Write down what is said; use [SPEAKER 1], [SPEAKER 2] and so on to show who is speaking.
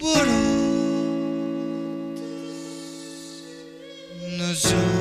[SPEAKER 1] Bolo, nos jours.